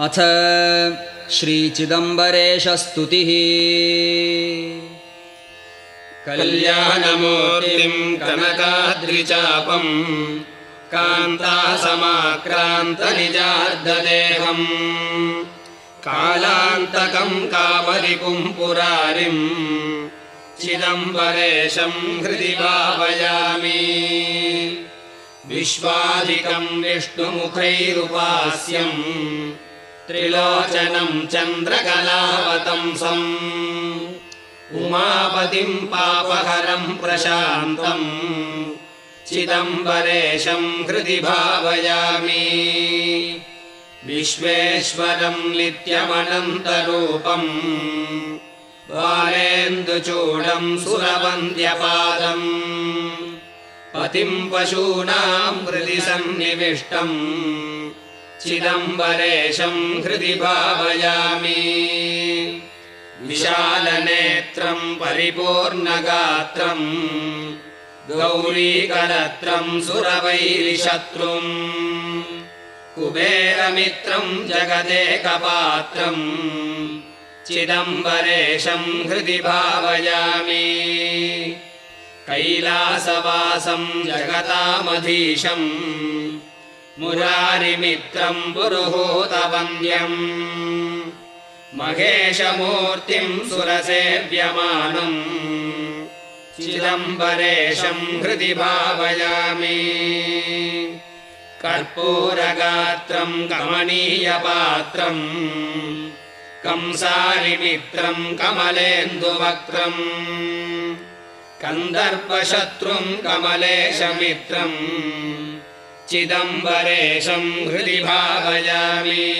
अथ श्रीचिदम्बरेशस्तुतिः। कल्याणमूर्तिम् कनकाद्रिचापम् कान्तासमाक्रान्तनिजार्ददेहम् कालान्तकम् कामरिपुम् पुरारिम् चिदम्बरेशम् हृदि भावयामि। विश्वाधिकम् विष्णुमुखैरुपास्यम् त्रिलोचनम् चन्द्रकलावतंसम् उमापतिम् पापहरम् प्रशान्तम् चिदम्बरेशम् हृदि भावयामि विश्वेश्वरम् नित्यमनन्तरूपम् बालेन्दुचूडम् सुरवन्द्यपादम् पतिम् पशूनाम् हृदि सन्निविष्टम् चिदम्बरेशम् हृदि भावयामि। विशालनेत्रम् परिपूर्णगात्रम् गौरीकरत्रम् सुरवैरिशत्रुम् कुबेरमित्रम् जगदेकपात्रम् चिदम्बरेशम् हृदि भावयामि। कैलासवासम् जगतामधीशम् मुरारिमित्रम् पुरुहूतवन्द्यम्। महेशमूर्तिम् सुरसेव्यमानम् चिदम्बरेशम् हृदि भावयामि। कर्पूरगात्रम् कमनीयपात्रम्। कंसारिमित्रम् कमलेन्दुवक्त्रम्। कन्दर्पशत्रुम् कमलेशमित्रम् चिदम्बरेशम् हृदि भावयामि।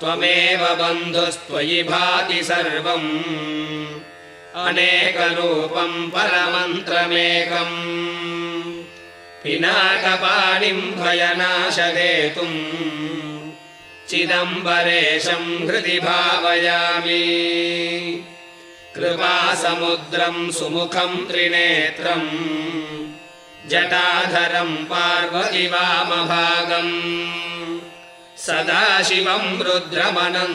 त्वमेव बन्धुस्त्वयि भाति सर्वम्। अनेकरूपम् परमन्त्रमेकम्। पिनाकपाणिम् भयनाशदेतुम्। चिदम्बरेशम् हृदि भावयामि। कृपासमुद्रम् सुमुखम् त्रिनेत्रम् जटाधरम् पार्वति वामभागम्। सदाशिवम् रुद्रमनन्तरूपम्।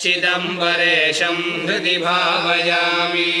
चिदम्बरेशम् हृदि भावयामि